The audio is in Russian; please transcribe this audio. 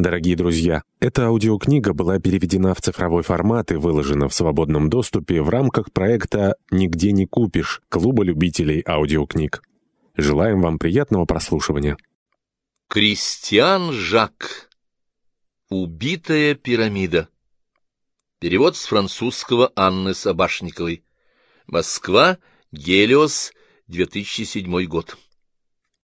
Дорогие друзья, эта аудиокнига была переведена в цифровой формат и выложена в свободном доступе в рамках проекта «Нигде не купишь» Клуба любителей аудиокниг. Желаем вам приятного прослушивания. Кристиан Жак. Убитая пирамида. Перевод с французского Анны Собашниковой. Москва. Гелиос. 2007 год.